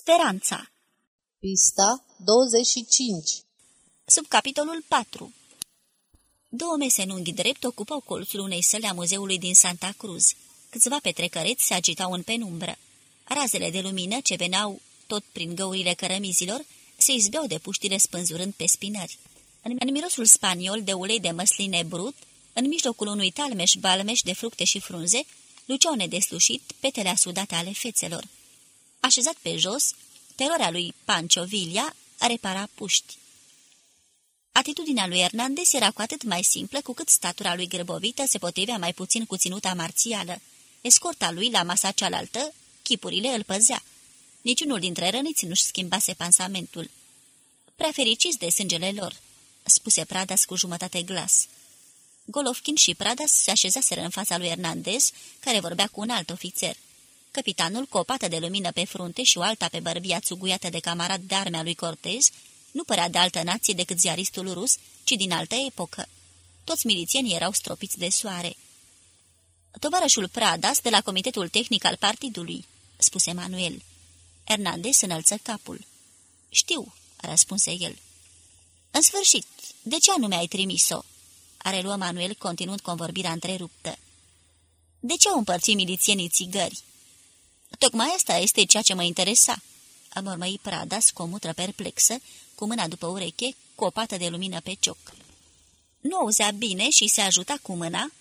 Speranța Pista 25 Subcapitolul 4 Două mese în unghi drept ocupau colțul unei săle a muzeului din Santa Cruz. Câțiva petrecăreți se agitau în penumbră. Razele de lumină ce veneau tot prin găurile cărămizilor se izbeau de puștile spânzurând pe spinări. În, în mirosul spaniol de ulei de măsline brut, în mijlocul unui talmeș balmeș de fructe și frunze, luceau nedeslușit petele asudate ale fețelor. Așezat pe jos, teroarea lui Pancho Villa repara puști. Atitudinea lui Hernandez era cu atât mai simplă cu cât statura lui grăbovită se potrivea mai puțin cu ținuta marțială. Escorta lui la masa cealaltă, chipurile îl păzea. Niciunul dintre răniți nu-și schimbase pansamentul. Prea fericiți de sângele lor, spuse Pradas cu jumătate glas. Golovkin și Pradas se așezaseră în fața lui Hernandez, care vorbea cu un alt ofițer. Capitanul, cu o pată de lumină pe frunte și o alta pe bărbia țuguiată de camarad de armea lui Cortez, nu părea de altă nație decât ziaristul rus, ci din altă epocă. Toți milițienii erau stropiți de soare. Tovarășul Pradas, de la Comitetul Tehnic al Partidului, spuse Manuel. Hernandez înălță capul. Știu, răspunse el. În sfârșit, de ce nu mi-ai trimis-o? Are luă Manuel, continuând convorbirea întreruptă. De ce au împărțit milițienii țigări? Tocmai asta este ceea ce mă interesa, a mormăit Pradas cu o mutră perplexă, cu mâna după ureche, cu o pată de lumină pe cioc. Nu auzea bine și se ajuta cu mâna.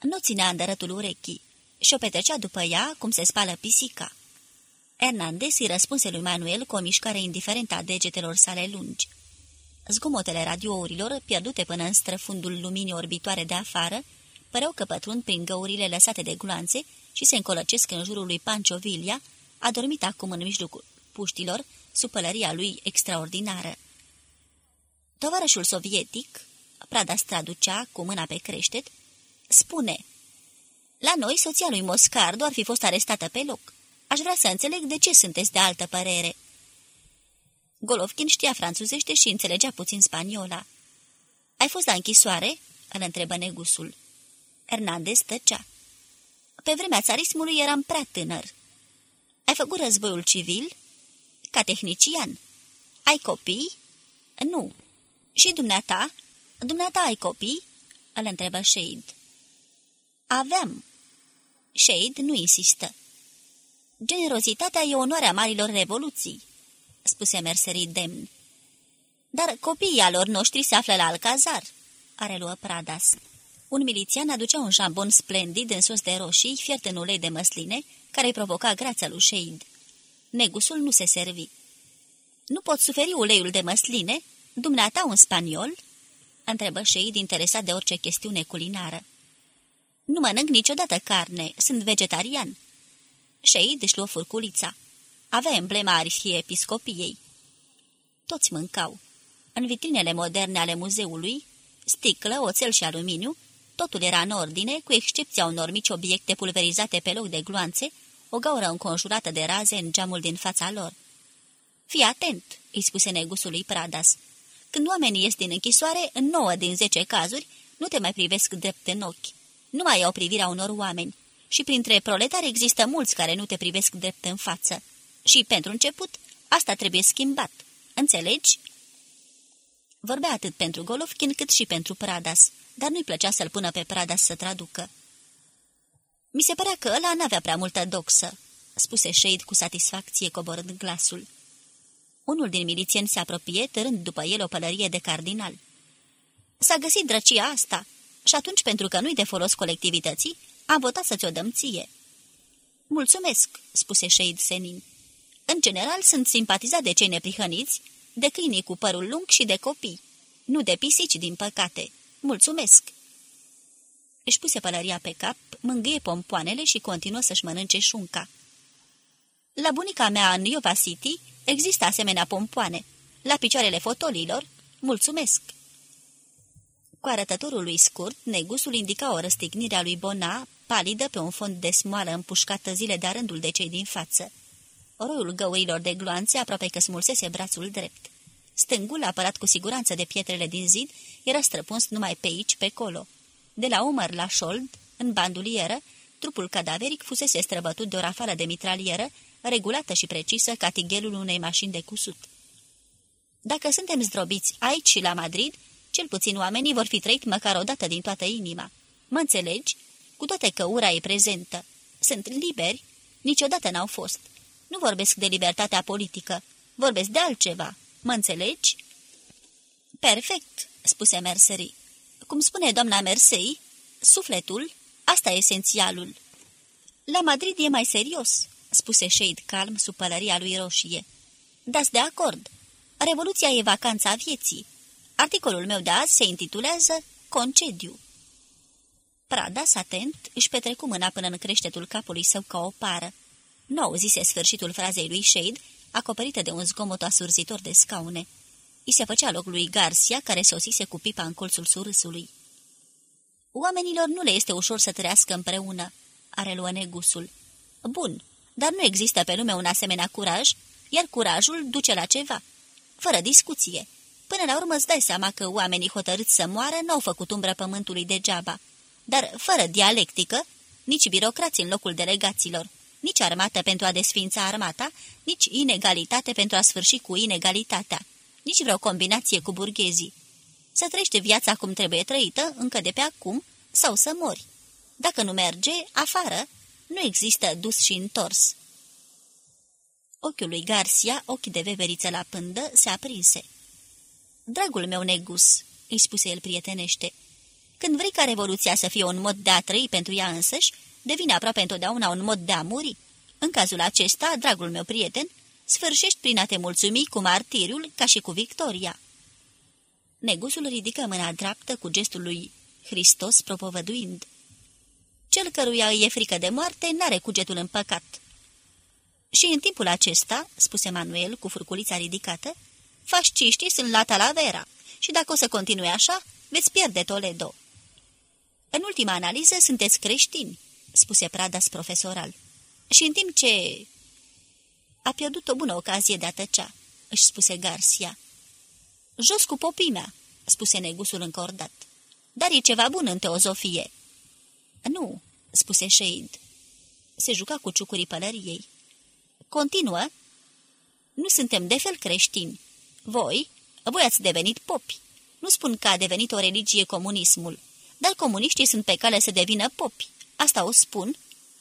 Nu ținea îndărătul urechii și o petrecea după ea cum se spală pisica. Hernandez îi răspunse lui Manuel cu o mișcare indiferentă a degetelor sale lungi. Zgomotele radiourilor, pierdute până în străfundul luminii orbitoare de afară, păreau că pătrund prin găurile lăsate de gloanțe și se încolăcesc în jurul lui Pancio Villa, adormit acum în mijlocul puștilor, sub pălăria lui extraordinară. Tovarășul sovietic, Prada traducea cu mâna pe creștet, spune La noi, soția lui Moscardo ar fi fost arestată pe loc. Aș vrea să înțeleg de ce sunteți de altă părere." Golovkin știa franțuzește și înțelegea puțin spaniola. Ai fost la închisoare?" îl întrebă negusul. Hernandez tăcea. Pe vremea țarismului eram prea tânăr. Ai făcut războiul civil?" Ca tehnician. Ai copii?" Nu." Și dumneata? Dumneata ai copii?" îl întrebă Shade. Aveam." Shade nu insistă. Generozitatea e onoarea marilor revoluții," spuse Mercerii demn. Dar copiii alor noștri se află la Alcazar," are luă Pradas. Un milițian aducea un jambon splendid în sos de roșii, fiert în ulei de măsline, care îi provoca grația lui Shade. Negusul nu se servi. Nu pot suferi uleiul de măsline? Dumneata un spaniol?" întrebă Shade interesat de orice chestiune culinară. Nu mănânc niciodată carne, sunt vegetarian." Shade își luă furculița. Avea emblema arhiepiscopiei. Toți mâncau. În vitrinele moderne ale muzeului, sticlă, oțel și aluminiu, totul era în ordine, cu excepția unor mici obiecte pulverizate pe loc de gloanțe, o gaură înconjurată de raze în geamul din fața lor. Fii atent," îi spuse negusului Pradas. Când oamenii ies din închisoare, în nouă din zece cazuri, nu te mai privesc drept în ochi. Nu mai au privirea unor oameni. Și printre proletari există mulți care nu te privesc drept în față. Și, pentru început, asta trebuie schimbat. Înțelegi?" Vorbea atât pentru Golovkin cât și pentru Pradas, dar nu-i plăcea să-l pună pe Pradas să traducă. Mi se părea că ăla n-avea prea multă doxă," spuse Shade cu satisfacție coborând glasul. Unul din milițieni se apropie, târând după el o pălărie de cardinal. S-a găsit drăcia asta și atunci, pentru că nu-i de folos colectivității, am votat să ți-o dăm ție." Mulțumesc," spuse Shade senin. În general, sunt simpatizat de cei neprihăniți, de câinii cu părul lung și de copii. Nu de pisici, din păcate. Mulțumesc!" Își puse pălăria pe cap, mângâie pompoanele și continuă să-și mănânce șunca. La bunica mea în Iova City există asemenea pompoane. La picioarele fotolilor, mulțumesc! Cu arătătorul lui scurt, negusul indica o răstignire a lui Bona, palidă pe un fond de smoală împușcată zile de rândul de cei din față. Roiul găurilor de gloanțe aproape că smulsese brațul drept. Stângul, apărat cu siguranță de pietrele din zid, era străpuns numai pe aici, pe colo. De la umăr la șold, în bandulieră, trupul cadaveric fusese străbătut de o rafală de mitralieră, regulată și precisă ca tighelul unei mașini de cusut. Dacă suntem zdrobiți aici și la Madrid, cel puțin oamenii vor fi trăit măcar o dată din toată inima. Mă înțelegi? Cu toate că ura e prezentă. Sunt liberi? Niciodată n-au fost. Nu vorbesc de libertatea politică. Vorbesc de altceva. Mă înțelegi? Perfect, spuse Mercery. Cum spune doamna Mersey, sufletul, asta e esențialul. La Madrid e mai serios, spuse Shade calm sub pălăria lui roșie. Dați de acord. Revoluția e vacanța vieții. Articolul meu de azi se intitulează Concediu. Pradas, atent, își petrecu mâna până în creștetul capului său ca o pară. Nu auzise sfârșitul frazei lui Shade, acoperită de un zgomot asurzitor de scaune. I se făcea loc lui Garcia, care sosise cu pipa în colțul surâsului. Oamenilor nu le este ușor să trăiască împreună, are luă negusul. Bun, dar nu există pe lume un asemenea curaj, iar curajul duce la ceva. Fără discuție. Până la urmă îți dai seama că oamenii hotărâți să moară n-au făcut umbră pământului degeaba. Dar fără dialectică, nici birocrați în locul delegaților, nici armată pentru a desfința armata, nici inegalitate pentru a sfârși cu inegalitatea, nici vreo combinație cu burghezii. Să trăiește viața cum trebuie trăită, încă de pe acum, sau să mori. Dacă nu merge, afară, nu există dus și întors. Ochiul lui Garcia, ochi de veveriță la pândă, se aprinse. Dragul meu negus," îi spuse el prietenește, când vrei ca revoluția să fie un mod de a trăi pentru ea însăși, devine aproape întotdeauna un mod de a muri. În cazul acesta, dragul meu prieten, sfârșești prin a te mulțumi cu martiriul ca și cu victoria." Negusul ridică mâna dreaptă cu gestul lui Hristos propovăduind. Cel căruia îi e frică de moarte n-are cugetul în păcat." Și în timpul acesta," spuse Manuel cu furculița ridicată, fasciștii sunt la Talavera și dacă o să continue așa, veți pierde Toledo." În ultima analiză sunteți creștini," spuse Pradas profesoral. Și în timp ce... A pierdut o bună ocazie de a tăcea, își spuse Garcia. Jos cu popimea, spuse negusul încordat. Dar e ceva bun în teozofie. Nu, spuse Shade. Se juca cu ciucurii pălăriei. Continuă. Nu suntem de fel creștini. Voi, voi ați devenit popi. Nu spun că a devenit o religie comunismul, dar comuniștii sunt pe cale să devină popi. Asta o spun.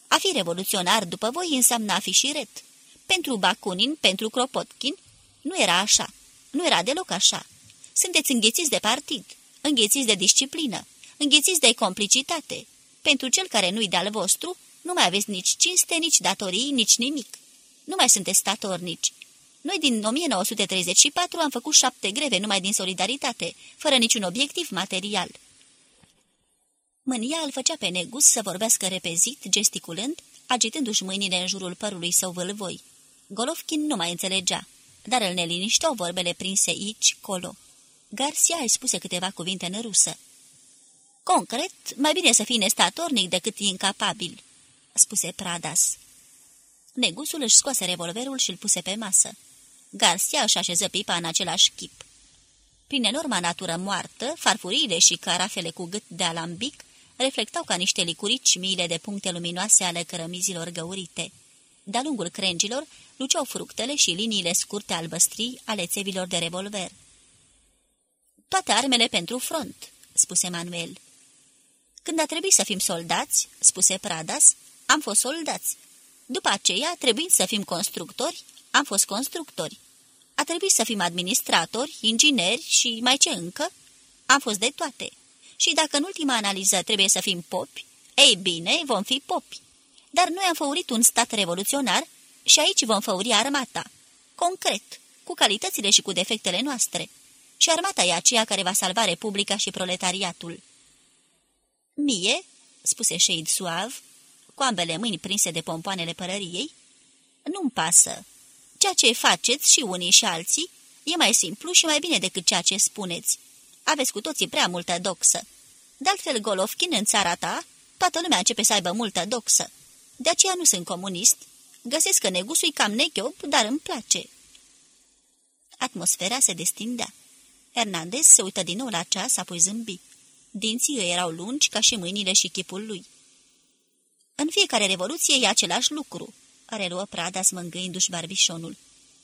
A fi revoluționar după voi înseamnă a fi șiret. Pentru Bakunin, pentru Kropotkin, nu era așa. Nu era deloc așa. Sunteți înghețiți de partid, înghețiți de disciplină, înghețiți de complicitate. Pentru cel care nu-i de-al vostru, nu mai aveți nici cinste, nici datorii, nici nimic. Nu mai sunteți statornici. Noi din 1934 am făcut șapte greve numai din solidaritate, fără niciun obiectiv material. Mânia îl făcea pe negus să vorbească repezit, gesticulând, agitându-și mâinile în jurul părului său vâlvoi. Golovkin nu mai înțelegea, dar îl nelinișteau vorbele prinse aici, colo. Garcia îi spuse câteva cuvinte în rusă. Concret, mai bine să fii nestatornic decât incapabil," spuse Pradas. Negusul își scoase revolverul și îl puse pe masă. Garcia își așeză pipa în același chip. Prin enorma natură moartă, farfuriile și carafele cu gât de alambic reflectau ca niște licurici miile de puncte luminoase ale cărămizilor găurite. De-a lungul crengilor luceau fructele și liniile scurte albăstrii ale țevilor de revolver. Toate armele pentru front," spuse Manuel. Când a trebuit să fim soldați," spuse Pradas, am fost soldați. După aceea, trebuind să fim constructori, am fost constructori. A trebuit să fim administratori, ingineri și mai ce încă, am fost de toate. Și dacă în ultima analiză trebuie să fim popi, ei bine, vom fi popi. Dar noi am făurit un stat revoluționar și aici vom făuri armata. Concret, cu calitățile și cu defectele noastre. Și armata e aceea care va salva Republica și proletariatul. Mie, spuse Shade suav, cu ambele mâini prinse de pompoanele părăriei, nu-mi pasă. Ceea ce faceți și unii și alții e mai simplu și mai bine decât ceea ce spuneți. Aveți cu toții prea multă doxă. De altfel, Golovkin, în țara ta, toată lumea începe să aibă multă doxă. De aceea nu sunt comunist. Găsesc că negusul cam nechiob, dar îmi place. Atmosfera se destindea. Hernandez se uită din nou la ceas, apoi zâmbi. Dinții îi erau lungi ca și mâinile și chipul lui. În fiecare revoluție e același lucru. reluă Prada smângâindu-și barbișonul.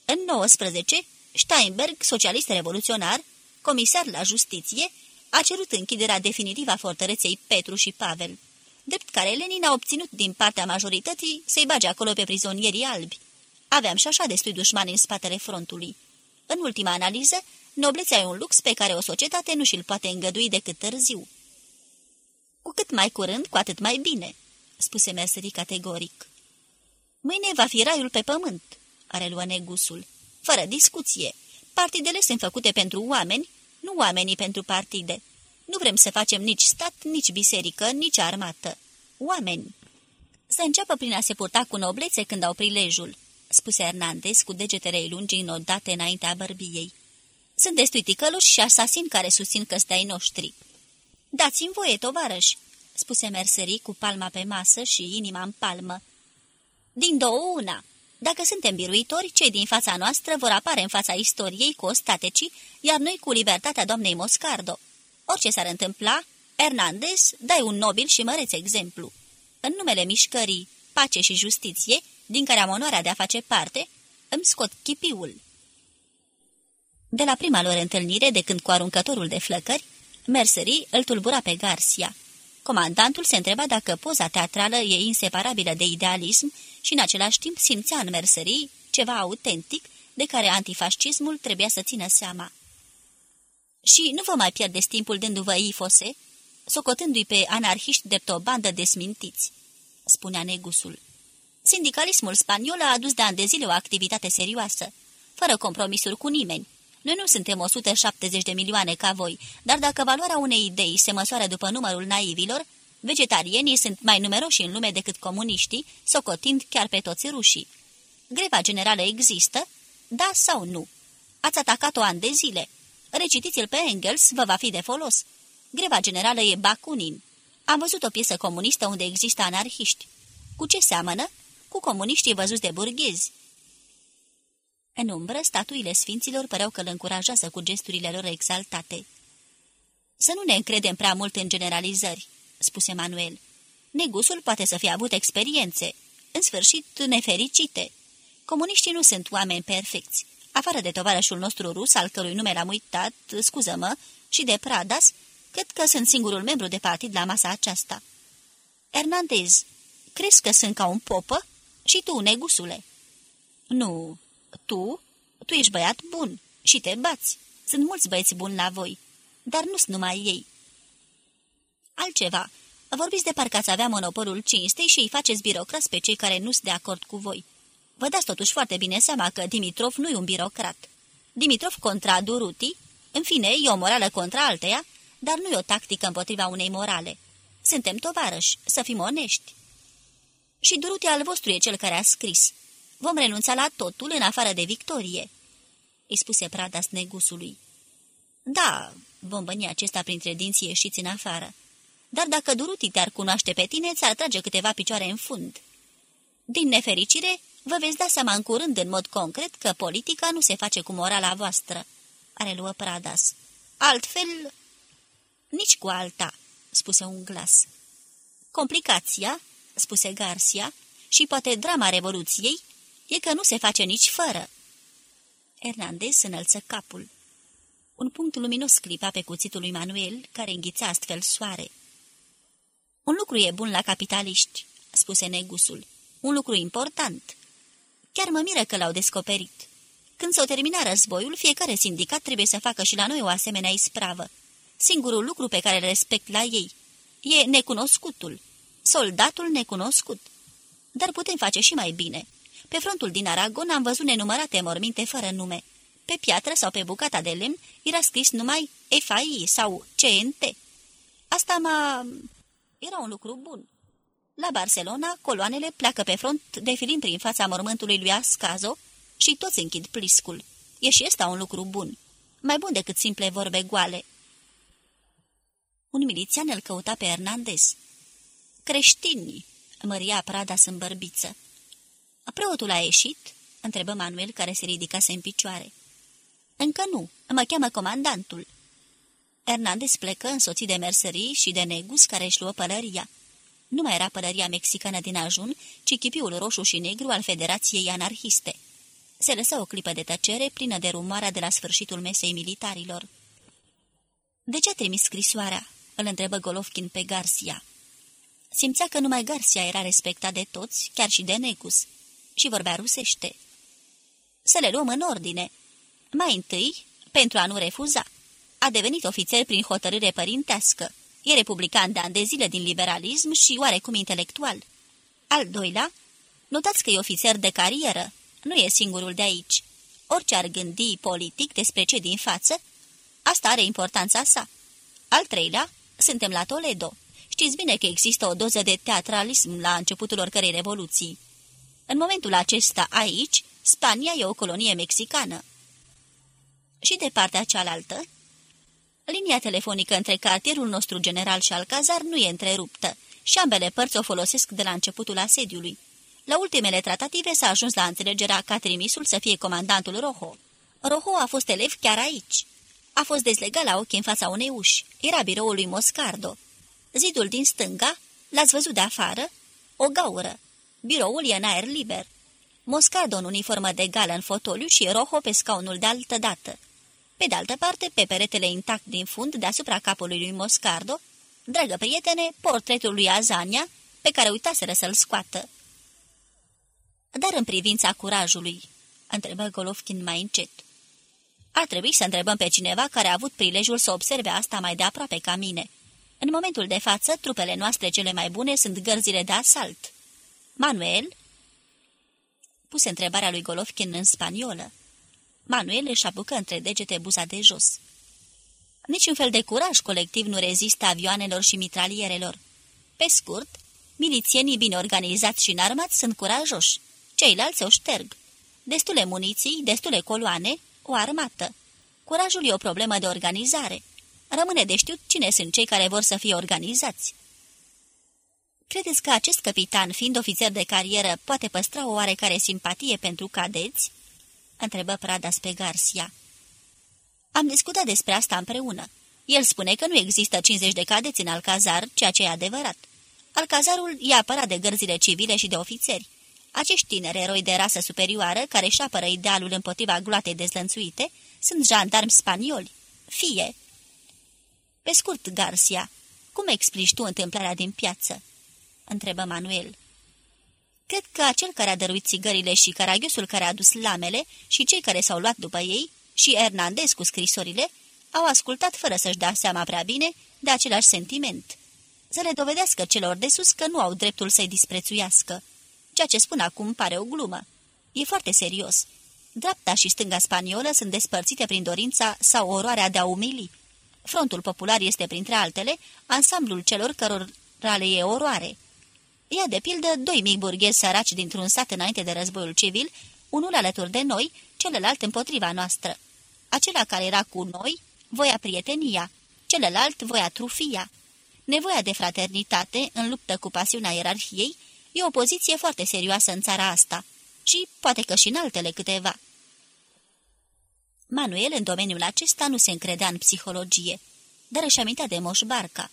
În 19, Steinberg, socialist revoluționar, comisar la justiție, a cerut închiderea definitivă a fortăreței Petru și Pavel, drept care Lenin a obținut din partea majorității să-i bage acolo pe prizonierii albi. Aveam și așa destui dușmani în spatele frontului. În ultima analiză, noblețea e un lux pe care o societate nu și-l poate îngădui decât târziu. Cu cât mai curând, cu atât mai bine, spuse Merserii categoric. Mâine va fi raiul pe pământ, are luat negusul. Fără discuție. Partidele sunt făcute pentru oameni, nu oamenii pentru partide. Nu vrem să facem nici stat, nici biserică, nici armată. Oameni. Să înceapă prin a se purta cu noblețe când au prilejul, spuse Hernandez cu degetele lungi înodate înaintea bărbiei. Sunt destui ticăluși și asasini care susțin că stai noștri. Dați-mi voie, tovarăș, spuse Mercerii cu palma pe masă și inima în palmă. Din două una. Dacă suntem biruitori, cei din fața noastră vor apare în fața istoriei cu ostatecii, iar noi cu libertatea doamnei Moscardo. Orice s-ar întâmpla, Hernandez, dai un nobil și măreț exemplu. În numele mișcării Pace și Justiție, din care am onoarea de a face parte, îmi scot chipiul. De la prima lor întâlnire, de când cu aruncătorul de flăcări, Mercerii îl tulbura pe Garcia. Comandantul se întreba dacă poza teatrală e inseparabilă de idealism și în același timp simțea în Mercerii ceva autentic de care antifascismul trebuia să țină seama. Și nu vă mai pierdeți timpul dându-vă ifose, socotându-i pe anarhiști de o bandă de smintiți, spunea negusul. Sindicalismul spaniol a adus de ani de zile o activitate serioasă, fără compromisuri cu nimeni. Noi nu suntem 170 de milioane ca voi, dar dacă valoarea unei idei se măsoară după numărul naivilor, vegetarienii sunt mai numeroși în lume decât comuniștii, socotind chiar pe toți rușii. Greva generală există? Da sau nu? Ați atacat-o ani de zile. Recitiți-l pe Engels, vă va fi de folos. Greva generală e Bakunin. Am văzut o piesă comunistă unde există anarhiști. Cu ce seamănă? Cu comuniștii văzuți de burghezi. În umbră, statuile sfinților păreau că îl încurajează cu gesturile lor exaltate. Să nu ne încredem prea mult în generalizări, spuse Manuel. Negusul poate să fie avut experiențe, în sfârșit nefericite. Comuniștii nu sunt oameni perfecți. Afară de tovarășul nostru rus, al cărui nume l-am uitat, scuză-mă, și de Pradas, cred că sunt singurul membru de partid la masa aceasta. Hernandez, crezi că sunt ca un popă? Și tu, negusule? Nu, tu, tu ești băiat bun și te bați. Sunt mulți băieți buni la voi, dar nu sunt numai ei. Altceva, vorbiți de parcă ați avea monopolul cinstei și îi faceți birocrați pe cei care nu sunt de acord cu voi. Vă dați totuși foarte bine seama că Dimitrov nu e un birocrat. Dimitrov contra Duruti, în fine, e o morală contra alteia, dar nu e o tactică împotriva unei morale. Suntem tovarăși, să fim onești. Și Duruti al vostru e cel care a scris. Vom renunța la totul în afară de victorie, îi spuse Pradas negusului. Da, vom băni acesta printre dinții ieșiți în afară. Dar dacă Duruti te-ar cunoaște pe tine, ți-ar trage câteva picioare în fund. Din nefericire, vă veți da seama în curând în mod concret că politica nu se face cu morala voastră, are luă Pradas. Altfel, nici cu alta, spuse un glas. Complicația, spuse Garcia, și poate drama revoluției, e că nu se face nici fără. Hernandez înălță capul. Un punct luminos clipa pe cuțitul lui Manuel, care înghița astfel soare. Un lucru e bun la capitaliști," spuse negusul. Un lucru important. Chiar mă miră că l-au descoperit. Când s-o termina războiul, fiecare sindicat trebuie să facă și la noi o asemenea ispravă. Singurul lucru pe care îl respect la ei e necunoscutul, soldatul necunoscut. Dar putem face și mai bine. Pe frontul din Aragon am văzut nenumărate morminte fără nume. Pe piatră sau pe bucata de lemn era scris numai FAI sau CNT. Asta m-a... era un lucru bun. La Barcelona, coloanele pleacă pe front, defilind prin fața mormântului lui Ascazo și toți închid pliscul. E și ăsta un lucru bun. Mai bun decât simple vorbe goale. Un milițian îl căuta pe Hernandez. Creștini, măria Prada sâmbărbiță. Preotul a ieșit?" întrebă Manuel, care se ridicase în picioare. Încă nu. Mă cheamă comandantul." Hernandez plecă însoțit de mercerii și de negus care își luă pălăria. Nu mai era pălăria mexicană din ajun, ci chipiul roșu și negru al Federației Anarhiste. Se lăsă o clipă de tăcere, plină de rumoarea de la sfârșitul mesei militarilor. De ce a trimis scrisoarea?" îl întrebă Golovkin pe Garcia. Simțea că numai Garcia era respectat de toți, chiar și de Necus, și vorbea rusește. Să le luăm în ordine. Mai întâi, pentru a nu refuza. A devenit ofițer prin hotărâre părintească. E republican de ani de zile din liberalism și oarecum intelectual. Al doilea, notați că e ofițer de carieră. Nu e singurul de aici. Orice ar gândi politic despre ce din față, asta are importanța sa. Al treilea, suntem la Toledo. Știți bine că există o doză de teatralism la începutul oricărei revoluții. În momentul acesta, aici, Spania e o colonie mexicană. Și de partea cealaltă, linia telefonică între cartierul nostru general și Alcazar nu e întreruptă și ambele părți o folosesc de la începutul asediului. La ultimele tratative s-a ajuns la înțelegerea ca trimisul să fie comandantul Rojo. Rojo a fost elev chiar aici. A fost dezlegat la ochi în fața unei uși. Era biroul lui Moscardo. Zidul din stânga, l-ați văzut de afară? O gaură. Biroul e în aer liber. Moscardo în uniformă de gală în fotoliu și Rojo pe scaunul de altă dată. Pe de altă parte, pe peretele intact din fund, deasupra capului lui Moscardo, dragă prietene, portretul lui Azania, pe care uitaseră să-l scoată. Dar în privința curajului, întrebă Golovkin mai încet. Ar trebui să întrebăm pe cineva care a avut prilejul să observe asta mai de aproape ca mine. În momentul de față, trupele noastre cele mai bune sunt gărzile de asalt. Manuel? Puse întrebarea lui Golovkin în spaniolă. Manuel își apucă între degete buza de jos. Niciun fel de curaj colectiv nu rezistă avioanelor și mitralierelor. Pe scurt, milițienii bine organizați și înarmați sunt curajoși. Ceilalți o șterg. Destule muniții, destule coloane, o armată. Curajul e o problemă de organizare. Rămâne de știut cine sunt cei care vor să fie organizați. Credeți că acest capitan, fiind ofițer de carieră, poate păstra o oarecare simpatie pentru cadeți?" Întrebă Pradas pe Garcia. Am discutat despre asta împreună. El spune că nu există 50 de cadeți în Alcazar, ceea ce e adevărat. Alcazarul e apărat de gărzile civile și de ofițeri. Acești tineri eroi de rasă superioară, care își apără idealul împotriva gloatei dezlănțuite, sunt jandarmi spanioli. Fie. Pe scurt, Garcia, cum explici tu întâmplarea din piață? întrebă Manuel. Cred că acel care a dăruit țigările și caragiosul care a adus lamele și cei care s-au luat după ei și Hernandez cu scrisorile au ascultat fără să-și dea seama prea bine de același sentiment. Să le dovedească celor de sus că nu au dreptul să-i disprețuiască. Ceea ce spun acum pare o glumă. E foarte serios. Dreapta și stânga spaniolă sunt despărțite prin dorința sau oroarea de a umili. Frontul popular este, printre altele, ansamblul celor cărora le e oroare. Ia de pildă doi mici burghezi săraci dintr-un sat înainte de războiul civil, unul alături de noi, celălalt împotriva noastră. Acela care era cu noi voia prietenia, celălalt voia trufia. Nevoia de fraternitate, în luptă cu pasiunea ierarhiei, e o poziție foarte serioasă în țara asta și poate că și în altele câteva. Manuel, în domeniul acesta, nu se încredea în psihologie, dar își amintea de Moș Barca.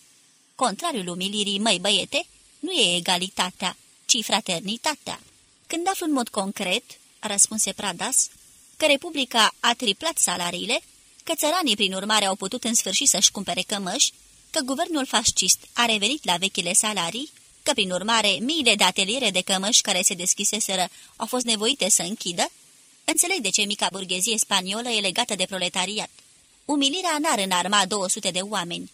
Contrariul umilirii, măi băiete, nu e egalitatea, ci fraternitatea. Când aflu în mod concret, răspunse Pradas, că Republica a triplat salariile, că țăranii prin urmare au putut în sfârșit să-și cumpere cămăși, că guvernul fascist a revenit la vechile salarii, că prin urmare miile de ateliere de cămăși care se deschiseseră au fost nevoite să închidă, înțeleg de ce mica burghezie spaniolă e legată de proletariat. Umilirea n-ar înarma 200 de oameni.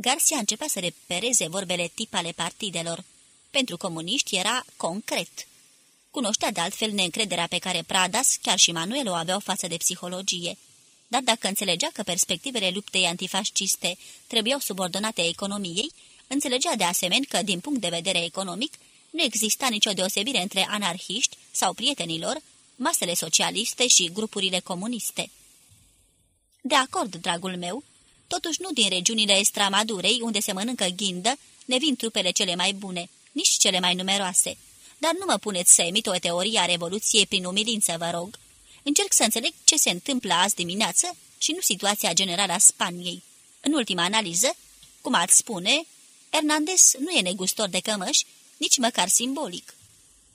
Garcia începea să repereze vorbele tip ale partidelor. Pentru comuniști era concret. Cunoștea de altfel neîncrederea pe care Pradas, chiar și Manuel o aveau față de psihologie. Dar dacă înțelegea că perspectivele luptei antifasciste trebuiau subordonate economiei, înțelegea de asemenea că, din punct de vedere economic, nu exista nicio deosebire între anarhiști sau prietenilor, masele socialiste și grupurile comuniste. De acord, dragul meu, Totuși nu din regiunile Estramadurei, unde se mănâncă ghindă, ne vin trupele cele mai bune, nici cele mai numeroase. Dar nu mă puneți să emit o teorie a Revoluției prin umilință, vă rog. Încerc să înțeleg ce se întâmplă azi dimineață și nu situația generală a Spaniei. În ultima analiză, cum ați spune, Hernandez nu e negustor de cămăși, nici măcar simbolic.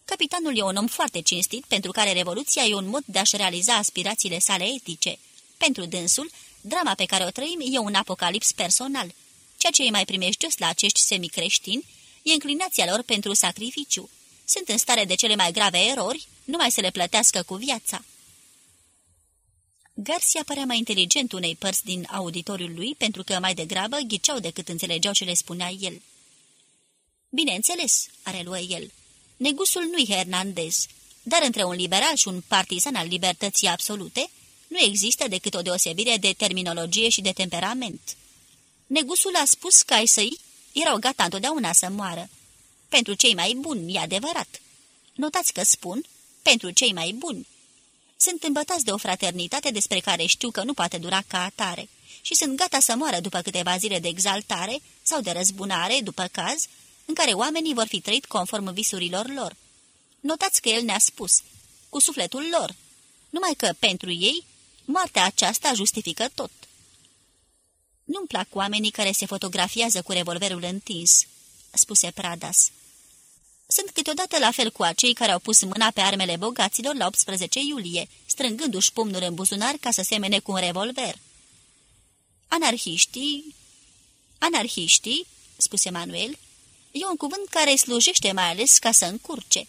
Capitanul e un om foarte cinstit, pentru care revoluția e un mod de a-și realiza aspirațiile sale etice. Pentru dânsul, drama pe care o trăim e un apocalips personal. Ceea ce e mai primejdios la acești semicreștini e înclinația lor pentru sacrificiu. Sunt în stare de cele mai grave erori, numai să le plătească cu viața. Garcia părea mai inteligent unei părți din auditoriul lui, pentru că mai degrabă ghiceau decât înțelegeau ce le spunea el. Bineînțeles, are luă el. Negusul nu-i Hernandez, dar între un liberal și un partizan al libertății absolute nu există decât o deosebire de terminologie și de temperament. Negusul a spus că ai săi erau gata întotdeauna să moară. Pentru cei mai buni, e adevărat. Notați că spun, pentru cei mai buni. Sunt îmbătați de o fraternitate despre care știu că nu poate dura ca atare și sunt gata să moară după câteva zile de exaltare sau de răzbunare, după caz, în care oamenii vor fi trăit conform visurilor lor. Notați că el ne-a spus, cu sufletul lor, numai că, pentru ei, moartea aceasta justifică tot. Nu-mi plac oamenii care se fotografiază cu revolverul întins," spuse Pradas. Sunt câteodată la fel cu acei care au pus mâna pe armele bogaților la 18 iulie, strângându-și pumnul în buzunar ca să semene cu un revolver. Anarhiștii... Anarhiștii, spuse Manuel, e un cuvânt care slujește mai ales ca să încurce.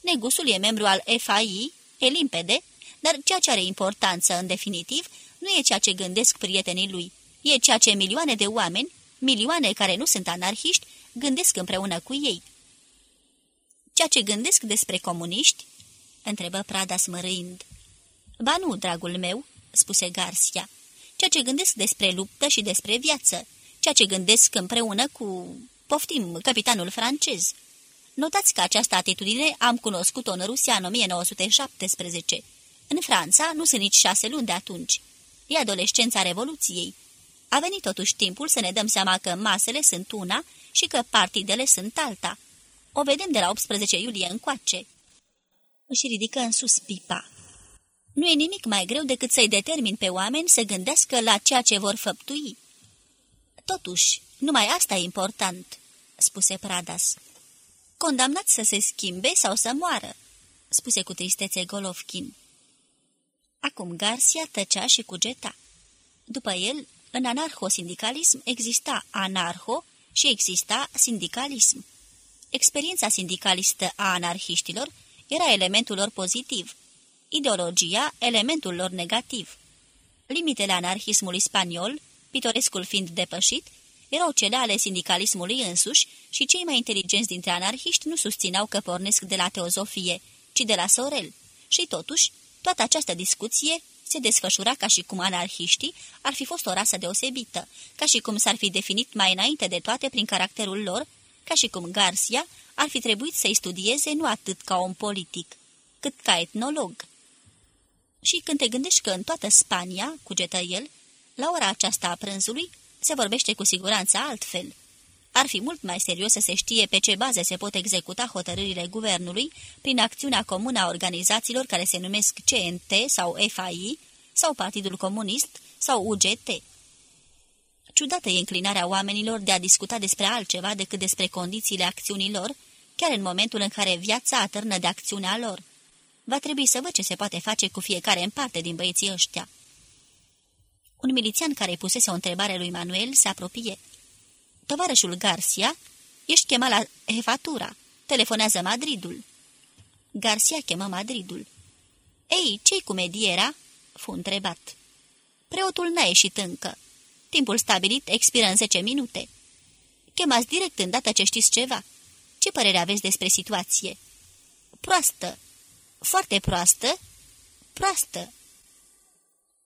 Negusul e membru al FAI, e limpede, dar ceea ce are importanță, în definitiv, nu e ceea ce gândesc prietenii lui, e ceea ce milioane de oameni, milioane care nu sunt anarhiști, gândesc împreună cu ei. Ceea ce gândesc despre comuniști? întrebă Prada smărâind. Ba nu, dragul meu, spuse Garcia. Ceea ce gândesc despre luptă și despre viață, ceea ce gândesc împreună cu, poftim, capitanul francez. Notați că această atitudine am cunoscut-o în Rusia în 1917. În Franța nu sunt nici șase luni de atunci. E adolescența Revoluției. A venit totuși timpul să ne dăm seama că masele sunt una și că partidele sunt alta. O vedem de la 18 iulie încoace. Își ridică în sus pipa. Nu e nimic mai greu decât să-i determin pe oameni să gândească la ceea ce vor făptui. Totuși, numai asta e important, spuse Pradas. Condamnați să se schimbe sau să moară, spuse cu tristețe Golovkin. Acum Garcia tăcea și cugeta. După el, în anarho-sindicalism exista anarho și exista sindicalism. Experiența sindicalistă a anarhiștilor era elementul lor pozitiv, ideologia elementul lor negativ. Limitele anarhismului spaniol, pitorescul fiind depășit, erau cele ale sindicalismului însuși și cei mai inteligenți dintre anarhiști nu susțineau că pornesc de la teozofie, ci de la Sorel. Și totuși, toată această discuție se desfășura ca și cum anarhiștii ar fi fost o rasă deosebită, ca și cum s-ar fi definit mai înainte de toate prin caracterul lor, ca și cum Garcia ar fi trebuit să-i studieze nu atât ca om politic, cât ca etnolog. Și când te gândești că în toată Spania, cugetă el, la ora aceasta a prânzului, se vorbește cu siguranță altfel. Ar fi mult mai serios să se știe pe ce baze se pot executa hotărârile guvernului prin acțiunea comună a organizațiilor care se numesc CNT sau FAI sau Partidul Comunist sau UGT. Ciudată e înclinarea oamenilor de a discuta despre altceva decât despre condițiile acțiunilor, chiar în momentul în care viața atârnă de acțiunea lor. Va trebui să văd ce se poate face cu fiecare în parte din băieții ăștia. Un milițian care pusese o întrebare lui Manuel se apropie. Tovarășul Garcia, ești chemat la Hefatura. Telefonează Madridul." Garcia chemă Madridul. Ei, ce-i cu mediera?" fu întrebat. Preotul n-a ieșit încă. Timpul stabilit expiră în zece minute. Chemați direct îndată ce știți ceva. Ce părere aveți despre situație?" Proastă. Foarte proastă? Proastă.